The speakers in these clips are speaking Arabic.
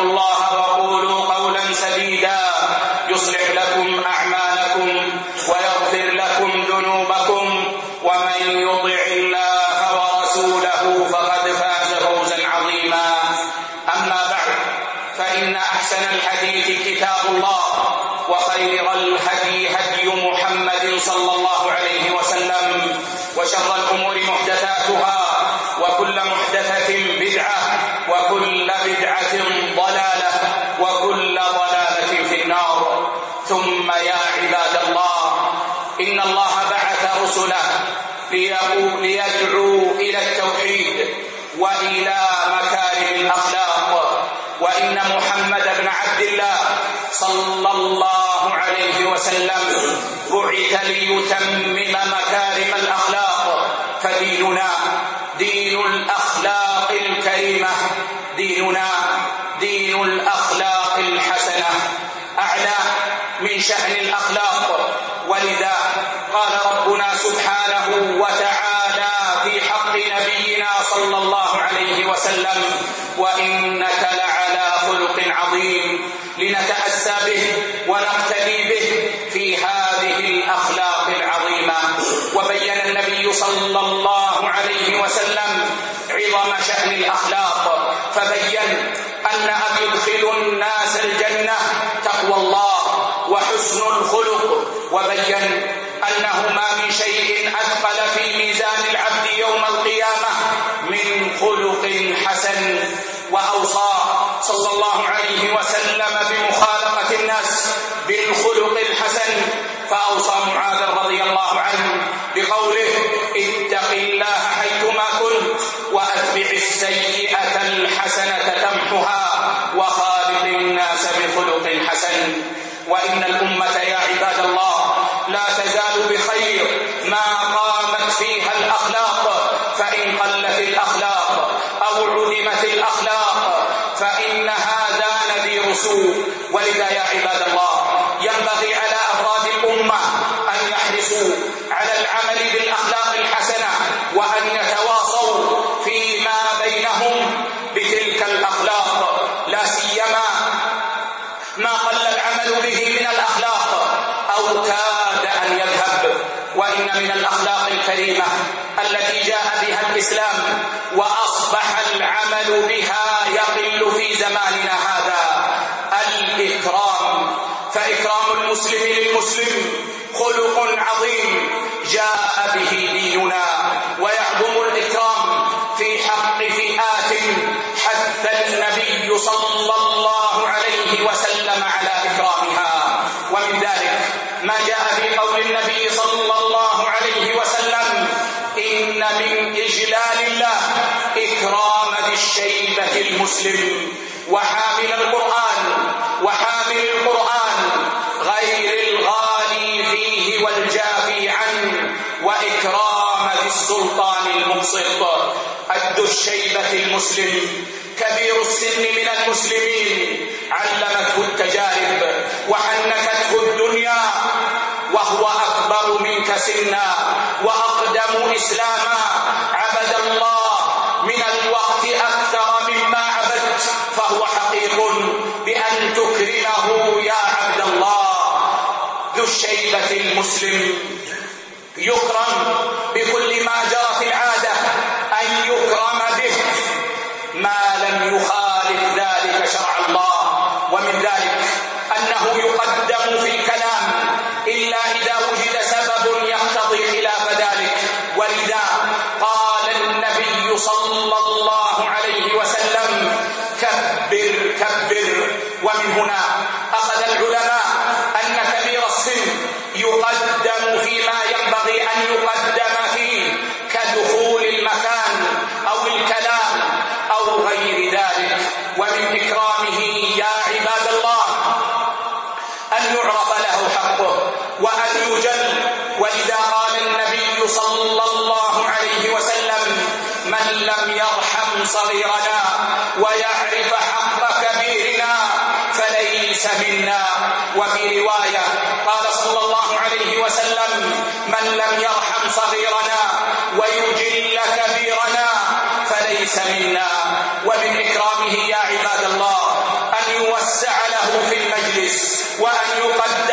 واتقوا الله وقولوا قولا سديدا. يصلح لكم أعمالكم ويغفر لكم ذنوبكم. ومن يطع الله ورسوله فقد فاز فوزا عظيما. أما بعد فإن أحسن الحديث كتاب الله وخير الهدي هدي محمد صلى الله عليه وسلم وشر الأمور محدثاتها وكل محدثة بدعة يا عباد الله إن الله بعث رسله ليدعو إلى التوحيد وإلى مكارم الأخلاق وإن محمد بن عبد الله صلى الله عليه وسلم بعث ليتمم مكارم الأخلاق فديننا دين الأخلاق الكريمة ديننا دين الأخلاق الحسنة أعلى من شأن الأخلاق. ولذا قال ربنا سبحانه وتعالى في حق نبينا صلى الله عليه وسلم وإنك لعلى خلق عظيم. لنتأسى به ونقتدي به في هذه الأخلاق العظيمة. وبين النبي صلى الله عليه وسلم عظم شأن الأخلاق. فبين أن أن الناس الجنة تقوى الله. وحسن الخلق. وبين أنه ما من شيء أثقل في ميزان العبد يوم القيامة من خلق حسن وأوصى. صلى الله عليه وسلم بمخالقة الناس بالخلق الحسن. فأوصى معاذ رضي الله عنه بقوله اتق الله حيثما كنت وأتبع السيئة الحسنة. وإن الأمة يا عباد الله لا تزال بخير ما قامت فيها الأخلاق فإن قلت الأخلاق أو عدمت الأخلاق فإن هذا نذير سوء ولذا يا عباد الله ينبغي على أفراد الأمة أن يحرصوا على العمل بالأخلاق الحسنة وأن يتواصوا أو كاد أن يذهب وإن من الأخلاق الكريمة التي جاء بها الإسلام وأصبح العمل بها يقل في زماننا هذا. الإكرام فإكرام المسلم للمسلم خلق عظيم جاء به ديننا ويعظم الإكرام في حق فئات حث النبي صلى الله عليه وسلم على إكرامها. ومن ذلك ما جاء في قول النبي صلى الله عليه وسلم إن من إجلال الله إكرام ذي الشيبة المسلم. وحامل القرآن وحامل القرآن غير الغالي فيه والجافي عنه وإكرام ذي السلطان المبسط أد الشيبة المسلم. كبير السن من المسلمين. علمته التجارب وحنكته الدنيا وهو أكبر منك سنا وأقدم إسلاما. عبد الله من الوقت أكثر مما عبدت فهو حقيق بأن تكرمه يا عبد الله. ذو الشيبة المسلم. يكرم بكل ما جرى في العادة أن يكرم به. ما لم يخالف ذلك شرع الله. ومن ذلك أنه يقدم في الكلام إلا إذا وجد سبب يقتضي خلاف ذلك. ولذا قال النبي صلى الله عليه وسلم كبر كبر. ومن هنا أخذ العلماء أن كبير السن يقدم فيما ينبغي أن يقدم جل وإذا قال النبي صلى الله عليه وسلم من لم يرحم صغيرنا ويعرف حق كبيرنا فليس منا. وفي رواية قال صلى الله عليه وسلم من لم يرحم صغيرنا ويجل كبيرنا فليس منا. ومن إكرامه يا عباد الله أن يوسع له في المجلس وأن يقدم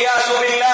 yeah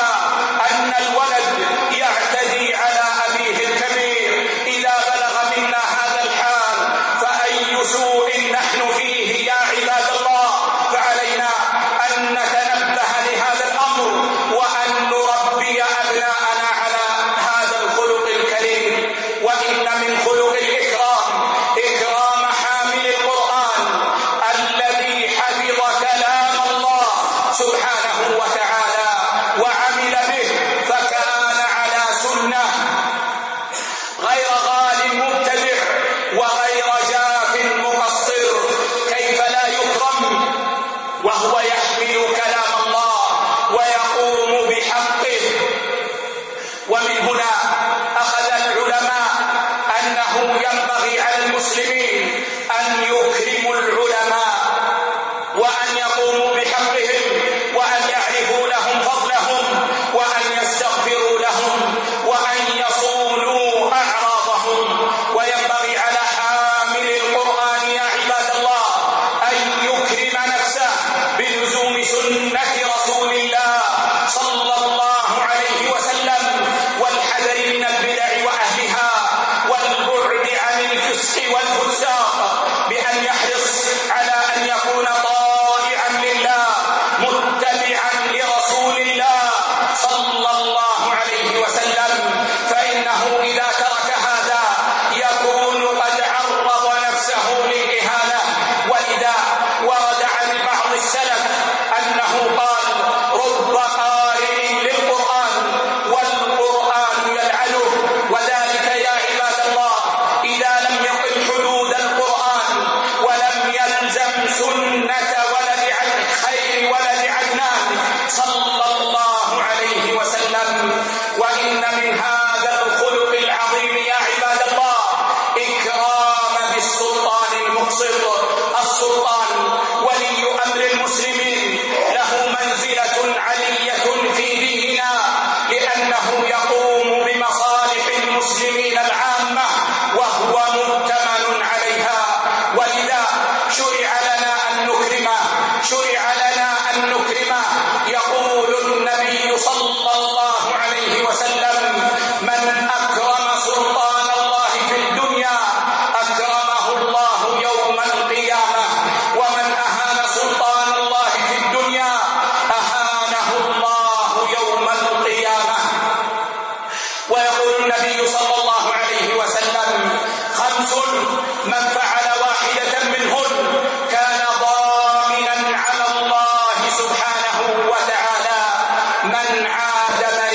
سبحانه وتعالى من عاد من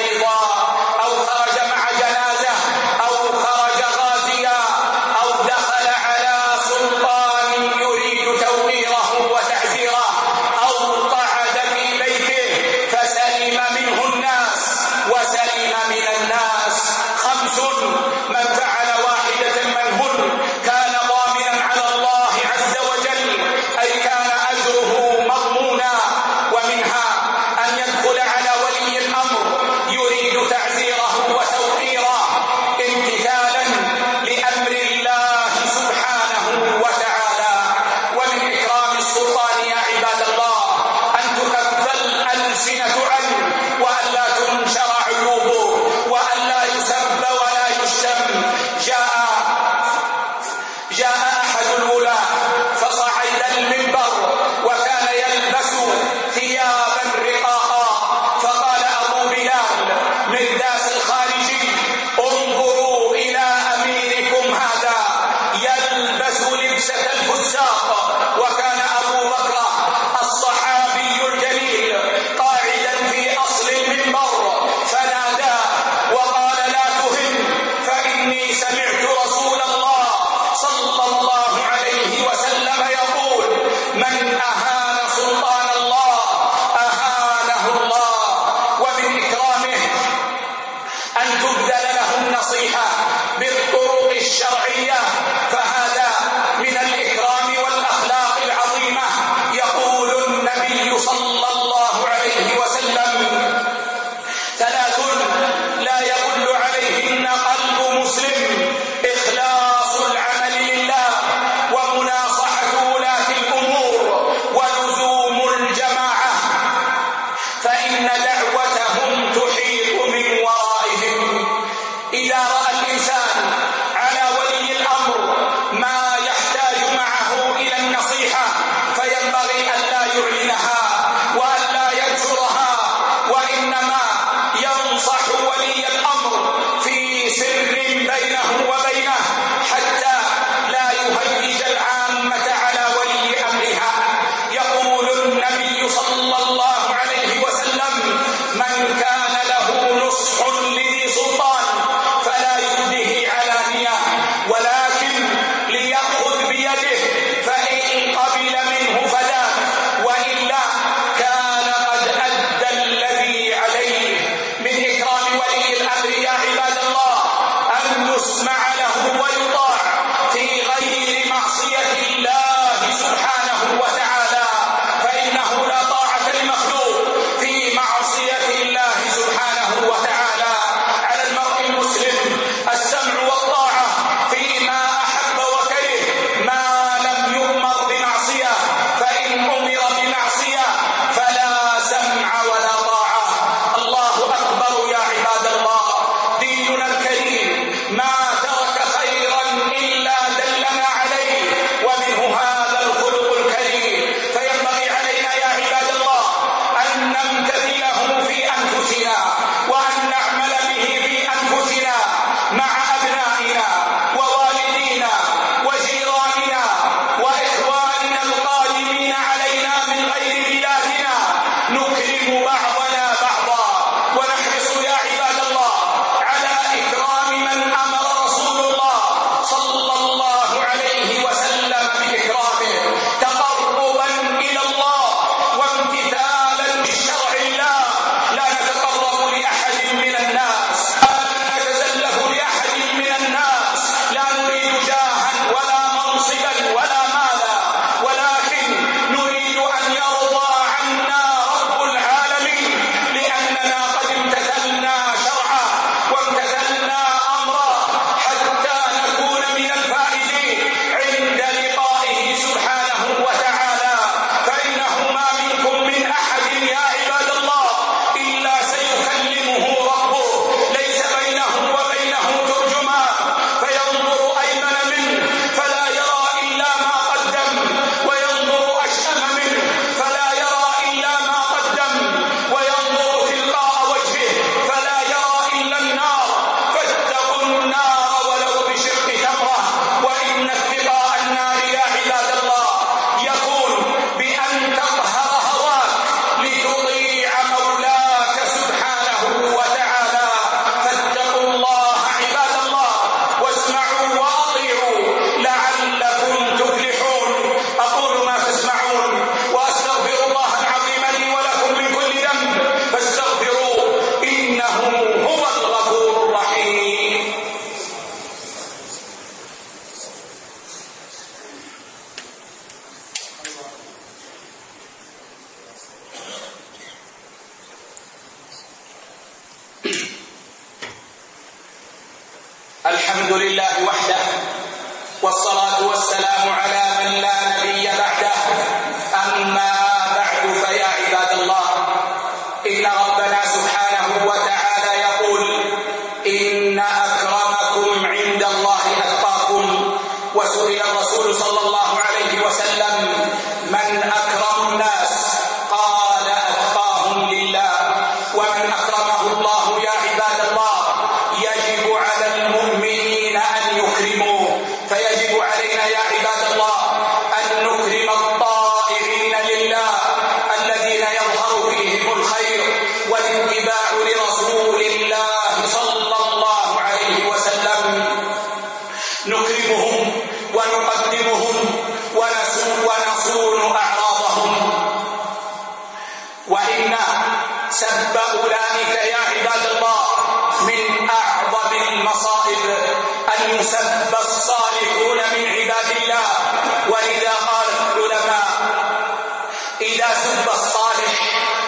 سب الصالح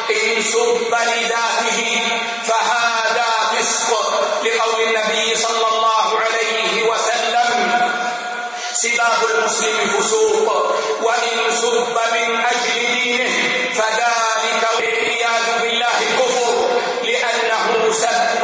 إن سب لذاته فهذا فسق لقول النبي صلى الله عليه وسلم. سباق المسلم فسوق وإن سب من أجل دينه فذلك والعياذ بالله كفر لأنه سب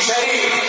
شریف